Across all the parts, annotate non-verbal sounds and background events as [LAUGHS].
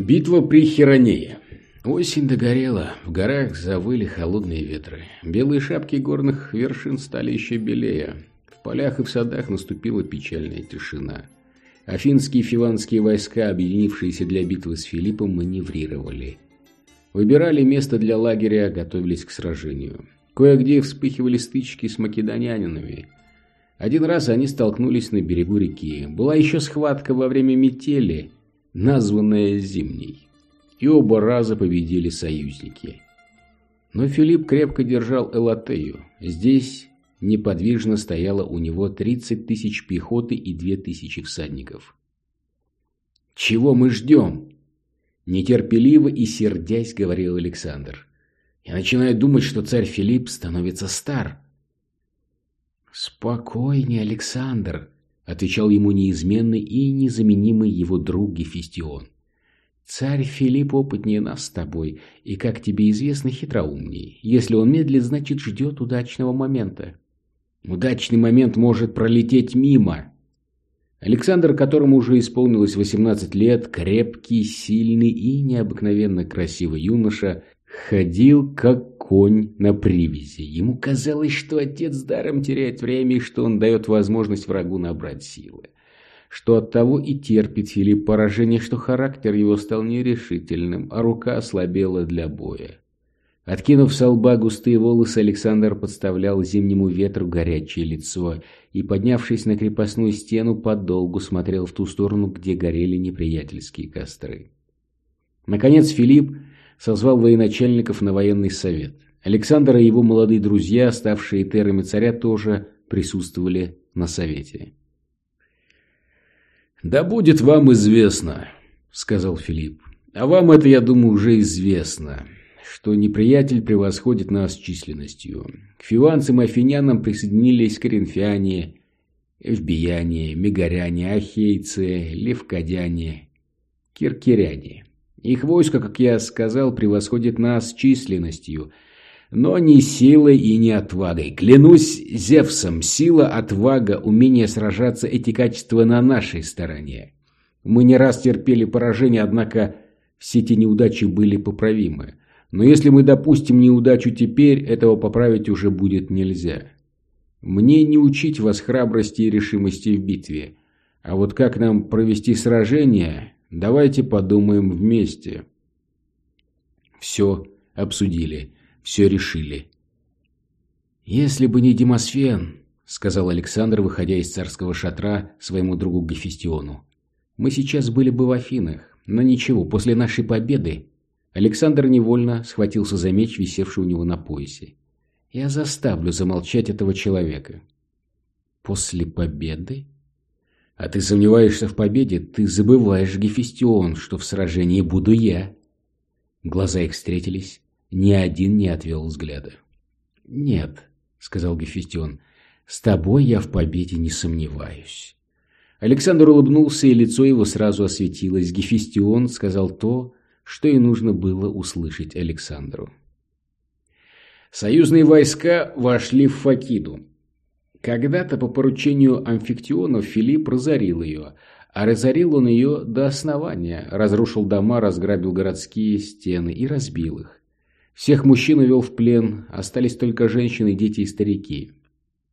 Битва при Херонее. Осень догорела, в горах завыли холодные ветры. Белые шапки горных вершин стали еще белее. В полях и в садах наступила печальная тишина. Афинские и фиванские войска, объединившиеся для битвы с Филиппом, маневрировали. Выбирали место для лагеря, готовились к сражению. Кое-где вспыхивали стычки с македонянинами. Один раз они столкнулись на берегу реки. Была еще схватка во время метели, названная Зимней. И оба раза победили союзники. Но Филипп крепко держал Элатею. Здесь неподвижно стояло у него 30 тысяч пехоты и 2 тысячи всадников. «Чего мы ждем?» Нетерпеливо и сердясь говорил Александр. «Я начинаю думать, что царь Филипп становится стар». «Спокойнее, Александр», — отвечал ему неизменный и незаменимый его друг Гефестион. «Царь Филипп опытнее нас с тобой, и, как тебе известно, хитроумней. Если он медлит, значит, ждет удачного момента». Удачный момент может пролететь мимо. Александр, которому уже исполнилось 18 лет, крепкий, сильный и необыкновенно красивый юноша, ходил как конь на привязи. Ему казалось, что отец даром теряет время и что он дает возможность врагу набрать силы. Что оттого и терпит Филипп поражение, что характер его стал нерешительным, а рука ослабела для боя. Откинув со лба густые волосы, Александр подставлял зимнему ветру горячее лицо и, поднявшись на крепостную стену, подолгу смотрел в ту сторону, где горели неприятельские костры. Наконец Филипп созвал военачальников на военный совет. Александр и его молодые друзья, ставшие терами царя, тоже присутствовали на совете. «Да будет вам известно», — сказал Филипп. «А вам это, я думаю, уже известно что неприятель превосходит нас численностью. К фиванцам и афинянам присоединились коринфяне, эвбияне, мегаряне, ахейцы, левкадяне, киркиряне. Их войско, как я сказал, превосходит нас численностью, но не силой и не отвагой. Клянусь Зевсом, сила, отвага, умение сражаться – эти качества на нашей стороне. Мы не раз терпели поражение, однако все эти неудачи были поправимы. Но если мы допустим неудачу теперь, этого поправить уже будет нельзя. Мне не учить вас храбрости и решимости в битве. А вот как нам провести сражение, давайте подумаем вместе. Все обсудили, все решили. «Если бы не Демосфен», — сказал Александр, выходя из царского шатра своему другу Гефестиону, — «мы сейчас были бы в Афинах, но ничего, после нашей победы Александр невольно схватился за меч, висевший у него на поясе. «Я заставлю замолчать этого человека». «После победы?» «А ты сомневаешься в победе? Ты забываешь, Гефестион, что в сражении буду я». Глаза их встретились, ни один не отвел взгляда. «Нет», — сказал Гефестион, — «с тобой я в победе не сомневаюсь». Александр улыбнулся, и лицо его сразу осветилось. Гефестион сказал то, что и нужно было услышать Александру. Союзные войска вошли в Факиду. Когда-то по поручению амфиктионов Филипп разорил ее, а разорил он ее до основания, разрушил дома, разграбил городские стены и разбил их. Всех мужчин увел в плен, остались только женщины, дети и старики.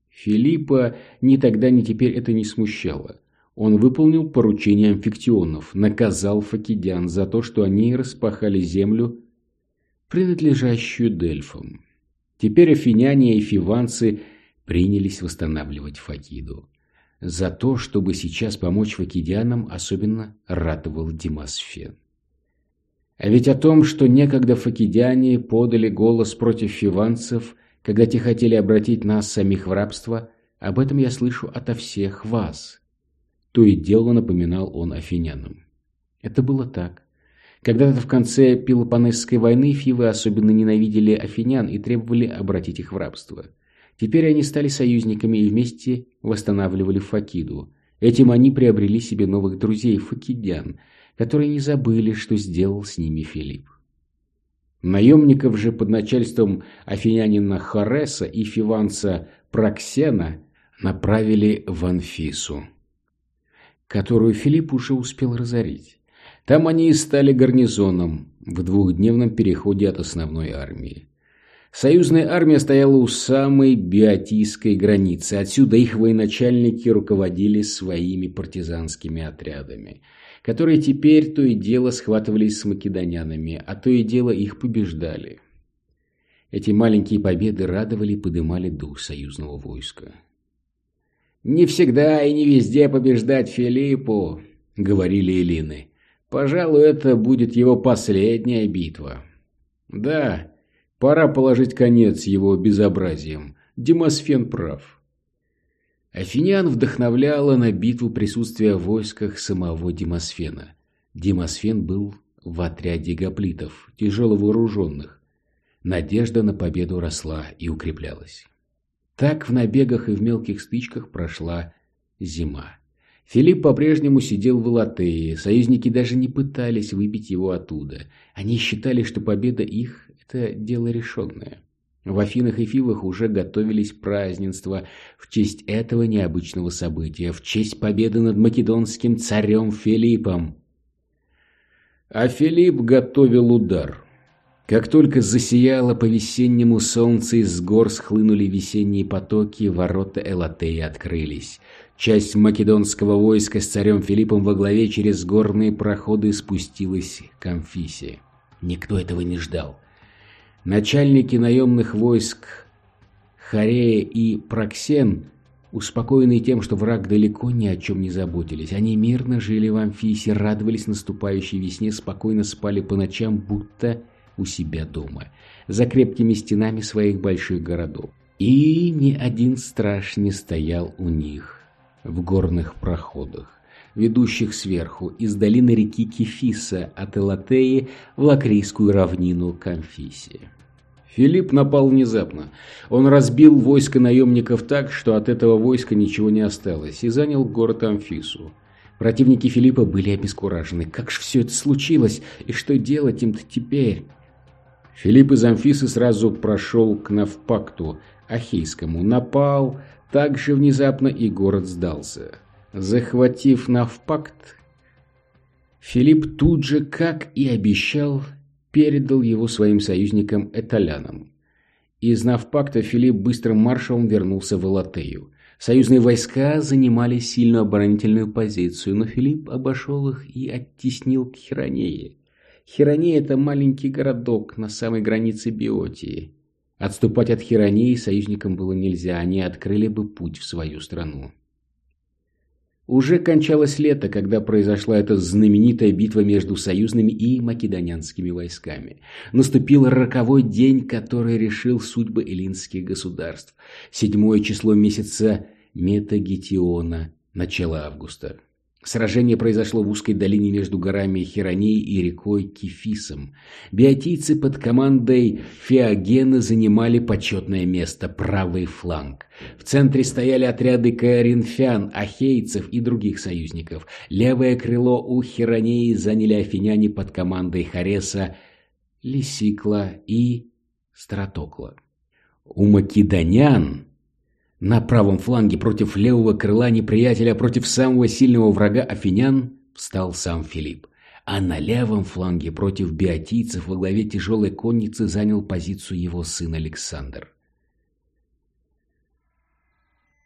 Филиппа ни тогда, ни теперь это не смущало. Он выполнил поручение амфиктионов, наказал факидян за то, что они распахали землю, принадлежащую Дельфам. Теперь афиняне и фиванцы принялись восстанавливать Факиду. За то, чтобы сейчас помочь факидянам, особенно ратовал Димасфен. А ведь о том, что некогда факидяне подали голос против фиванцев, когда те хотели обратить нас самих в рабство, об этом я слышу ото всех вас, то и дело напоминал он афинянам. Это было так. Когда-то в конце Пелопоннесской войны фивы особенно ненавидели афинян и требовали обратить их в рабство. Теперь они стали союзниками и вместе восстанавливали Факиду. Этим они приобрели себе новых друзей, факидян, которые не забыли, что сделал с ними Филипп. Наемников же под начальством афинянина Хореса и фиванца Проксена направили в Анфису которую Филипп уже успел разорить. Там они и стали гарнизоном в двухдневном переходе от основной армии. Союзная армия стояла у самой биотийской границы. Отсюда их военачальники руководили своими партизанскими отрядами, которые теперь то и дело схватывались с македонянами, а то и дело их побеждали. Эти маленькие победы радовали и подымали дух союзного войска. «Не всегда и не везде побеждать Филиппу», — говорили Элины. «Пожалуй, это будет его последняя битва». «Да, пора положить конец его безобразиям. Демосфен прав». Афинян вдохновляло на битву присутствие в войсках самого Демосфена. Демосфен был в отряде гоплитов, тяжело вооруженных. Надежда на победу росла и укреплялась. Так в набегах и в мелких стычках прошла зима. Филипп по-прежнему сидел в Элатее, союзники даже не пытались выбить его оттуда. Они считали, что победа их – это дело решенное. В Афинах и Фивах уже готовились празднества в честь этого необычного события, в честь победы над македонским царем Филиппом. А Филипп готовил удар – как только засияло по-весеннему солнце, из гор схлынули весенние потоки, ворота Элатеи открылись. Часть македонского войска с царем Филиппом во главе через горные проходы спустилась к Амфисе. Никто этого не ждал. Начальники наемных войск Харея и Проксен, успокоенные тем, что враг далеко ни о чем не заботились, они мирно жили в Амфисе, радовались наступающей весне, спокойно спали по ночам, будто у себя дома, за крепкими стенами своих больших городов. И ни один страж не стоял у них в горных проходах, ведущих сверху из долины реки Кефиса от Элатеи в Лакрийскую равнину Камфисия. Филипп напал внезапно. Он разбил войско наемников так, что от этого войска ничего не осталось, и занял город Амфису. Противники Филиппа были обескуражены. Как же все это случилось, и что делать им-то теперь? Филипп из Амфисы сразу прошел к Навпакту, Ахейскому, напал, так же внезапно и город сдался. Захватив Навпакт, Филипп тут же, как и обещал, передал его своим союзникам Эталянам. Из Навпакта Филипп быстрым маршалом вернулся в Элатею. Союзные войска занимали сильную оборонительную позицию, но Филипп обошел их и оттеснил к Хиронее. Хирония – это маленький городок на самой границе Биотии. Отступать от Хиронии союзникам было нельзя, они открыли бы путь в свою страну. Уже кончалось лето, когда произошла эта знаменитая битва между союзными и македонянскими войсками. Наступил роковой день, который решил судьбы эллинских государств. Седьмое число месяца Метагетиона, начало августа. Сражение произошло в узкой долине между горами Хероней и рекой Кефисом. Биотийцы под командой Феогена занимали почетное место, правый фланг. В центре стояли отряды коринфян, ахейцев и других союзников. Левое крыло у Херонеи заняли афиняне под командой Хареса, Лисикла и Стратокла. У македонян на правом фланге против левого крыла неприятеля, против самого сильного врага афинян, встал сам Филипп. А на левом фланге против биотийцев во главе тяжелой конницы занял позицию его сын Александр.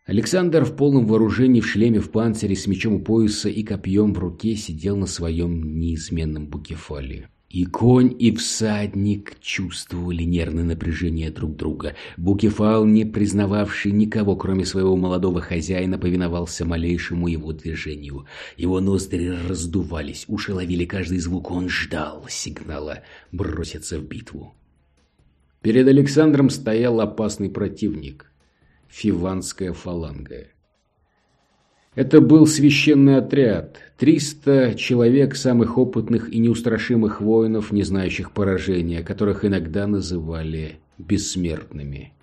Александр в полном вооружении, в шлеме, в панцире, с мечом у пояса и копьем в руке сидел на своем неизменном букефале. И конь, и всадник чувствовали нервное напряжение друг друга. Букефал, не признававший никого, кроме своего молодого хозяина, повиновался малейшему его движению. Его ноздри раздувались, уши ловили каждый звук, он ждал сигнала броситься в битву. Перед Александром стоял опасный противник — фиванская фаланга. Это был священный отряд, триста человек самых опытных и неустрашимых воинов, не знающих поражения, которых иногда называли бессмертными.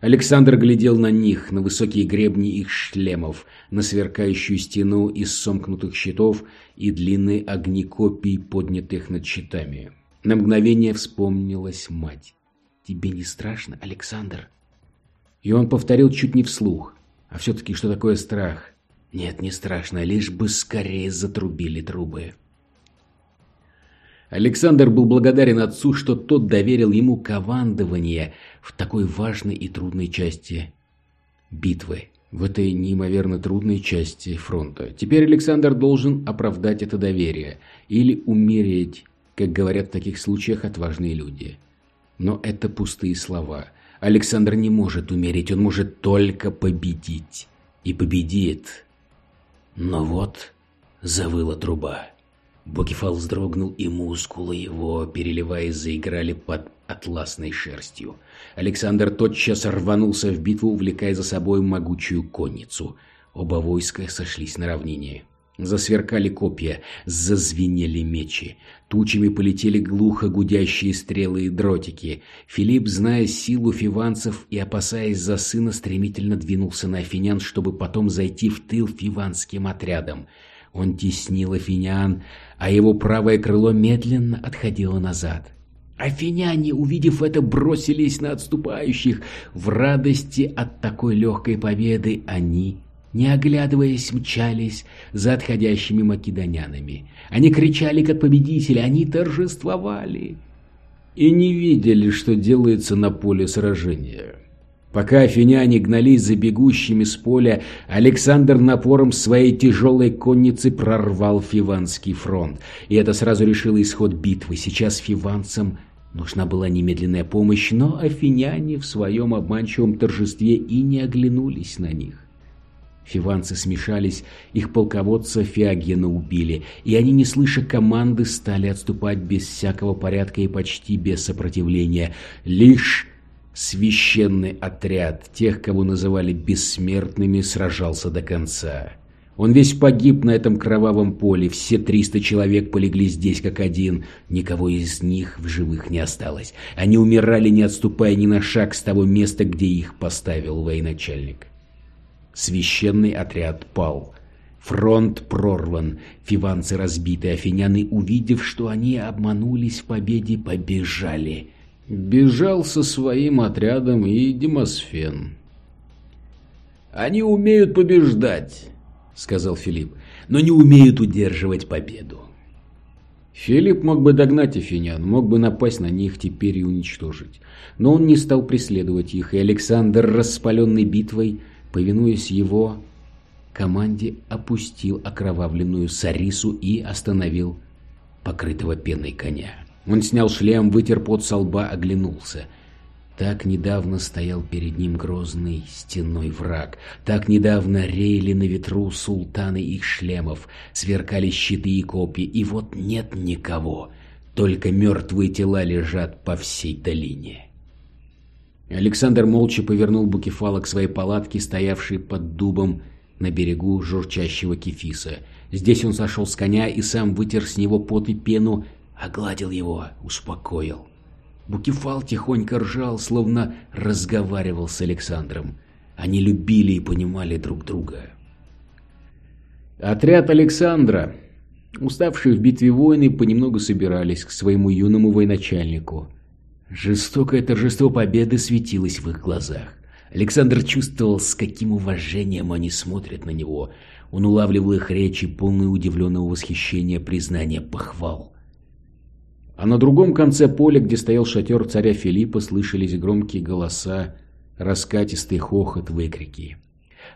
Александр глядел на них, на высокие гребни их шлемов, на сверкающую стену из сомкнутых щитов и длинные огни копий, поднятых над щитами. На мгновение вспомнилась мать. «Тебе не страшно, Александр?» И он повторил чуть не вслух. «А все-таки что такое страх?» Нет, не страшно, лишь бы скорее затрубили трубы. Александр был благодарен отцу, что тот доверил ему командование в такой важной и трудной части битвы, в этой неимоверно трудной части фронта. Теперь Александр должен оправдать это доверие или умереть, как говорят в таких случаях отважные люди. Но это пустые слова. Александр не может умереть, он может только победить. И победит. Но вот завыла труба. Бокефал вздрогнул, и мускулы его, переливаясь, заиграли под атласной шерстью. Александр тотчас рванулся в битву, увлекая за собой могучую конницу. Оба войска сошлись на равнине. Засверкали копья, зазвенели мечи. Тучами полетели глухо гудящие стрелы и дротики. Филипп, зная силу фиванцев и опасаясь за сына, стремительно двинулся на афинян, чтобы потом зайти в тыл фиванским отрядам. Он теснил афинян, а его правое крыло медленно отходило назад. Афиняне, увидев это, бросились на отступающих. В радости от такой легкой победы они не оглядываясь, мчались за отходящими македонянами. Они кричали, как победители, они торжествовали и не видели, что делается на поле сражения. Пока афиняне гнались за бегущими с поля, Александр напором своей тяжелой конницы прорвал Фиванский фронт. И это сразу решило исход битвы. Сейчас фиванцам нужна была немедленная помощь, но афиняне в своем обманчивом торжестве и не оглянулись на них. Фиванцы смешались, их полководца Феогена убили, и они, не слыша команды, стали отступать без всякого порядка и почти без сопротивления. Лишь священный отряд тех, кого называли бессмертными, сражался до конца. Он весь погиб на этом кровавом поле, все триста человек полегли здесь как один, никого из них в живых не осталось. Они умирали, не отступая ни на шаг с того места, где их поставил военачальник. Священный отряд пал. Фронт прорван, фиванцы разбиты, афиняны, увидев, что они обманулись в победе, побежали. Бежал со своим отрядом и Демосфен. «Они умеют побеждать», — сказал Филипп, — «но не умеют удерживать победу». Филипп мог бы догнать афинян, мог бы напасть на них теперь и уничтожить. Но он не стал преследовать их, и Александр, распаленный битвой, повинуясь его команде, опустил окровавленную Сарису и остановил покрытого пеной коня. Он снял шлем, вытер пот со лба, оглянулся. Так недавно стоял перед ним грозный стеной враг. Так недавно реяли на ветру султаны их шлемов, сверкали щиты и копья, и вот нет никого, только мертвые тела лежат по всей долине. Александр молча повернул Букефала к своей палатке, стоявшей под дубом на берегу журчащего кефиса. Здесь он сошел с коня и сам вытер с него пот и пену, огладил его, успокоил. Букефал тихонько ржал, словно разговаривал с Александром. Они любили и понимали друг друга. Отряд Александра, уставшие в битве воины, понемногу собирались к своему юному военачальнику – Жестокое торжество победы светилось в их глазах. Александр чувствовал, с каким уважением они смотрят на него. Он улавливал их речи, полные удивленного восхищения, признания, похвал. А на другом конце поля, где стоял шатер царя Филиппа, слышались громкие голоса, раскатистый хохот, выкрики.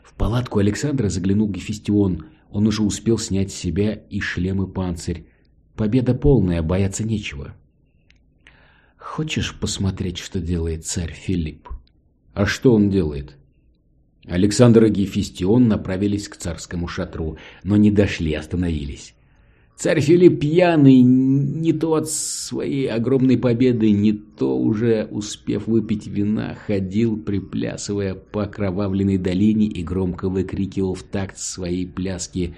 В палатку Александра заглянул Гефестион. Он уже успел снять с себя и шлем, и панцирь. Победа полная, бояться нечего. Хочешь посмотреть, что делает царь Филипп? А что он делает? Александр и Гефестион направились к царскому шатру, но не дошли, остановились. Царь Филипп пьяный, не то от своей огромной победы, не то уже успев выпить вина, ходил, приплясывая по окровавленной долине и громко выкрикивал в такт своей пляски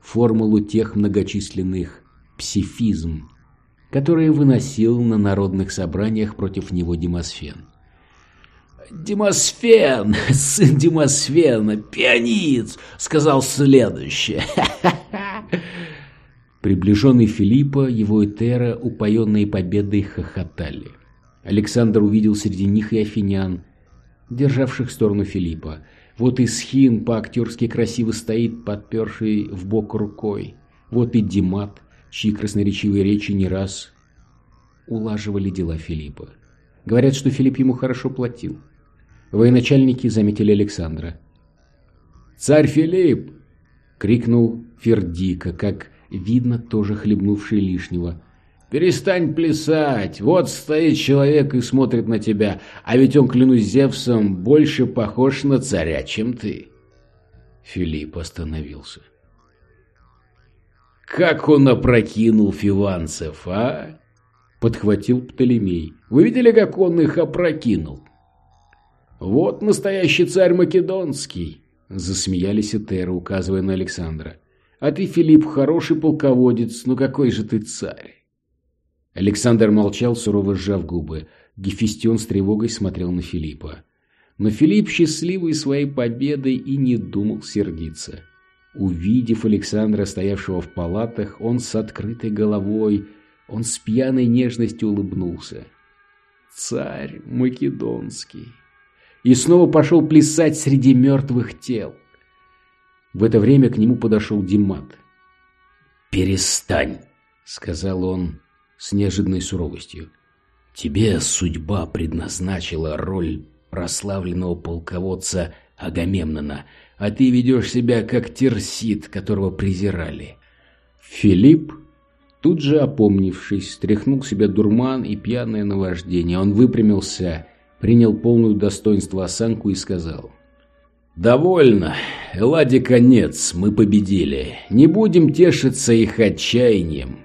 формулу тех многочисленных псифизм, которые выносил на народных собраниях против него Демосфен. «Демосфен, [LAUGHS] сын Демосфена, пианиц!» — сказал следующее. [LAUGHS] Приближенный Филиппа, его этера, упоенные победой, хохотали. Александр увидел среди них и афинян, державших сторону Филиппа. Вот и Схин по-актерски красиво стоит, подперший в бок рукой. Вот и Димат, чьи красноречивые речи не раз улаживали дела Филиппа. Говорят, что Филипп ему хорошо платил. Военачальники заметили Александра. «Царь Филипп!» — крикнул Фердика, как видно, тоже хлебнувший лишнего. «Перестань плясать! Вот стоит человек и смотрит на тебя, а ведь он, клянусь Зевсом, больше похож на царя, чем ты!» Филипп остановился. «Как он опрокинул фиванцев, а?» Подхватил Птолемей. «Вы видели, как он их опрокинул?» «Вот настоящий царь Македонский!» Засмеялись Этеры, указывая на Александра. «А ты, Филипп, хороший полководец, но какой же ты царь?» Александр молчал, сурово сжав губы. Гефестион с тревогой смотрел на Филиппа. Но Филипп, счастливый своей победой, и не думал сердиться. Увидев Александра, стоявшего в палатах, он с открытой головой, он с пьяной нежностью улыбнулся. «Царь Македонский!» И снова пошел плясать среди мертвых тел. В это время к нему подошел Димат. «Перестань!» — сказал он с неожиданной суровостью. «Тебе судьба предназначила роль прославленного полководца Агамемнона, а ты ведешь себя как терсит, которого презирали». Филипп, тут же опомнившись, стряхнул себя дурман и пьяное наваждение. Он выпрямился, принял полную достоинство осанку и сказал. «Довольно. Элади конец, мы победили. Не будем тешиться их отчаянием.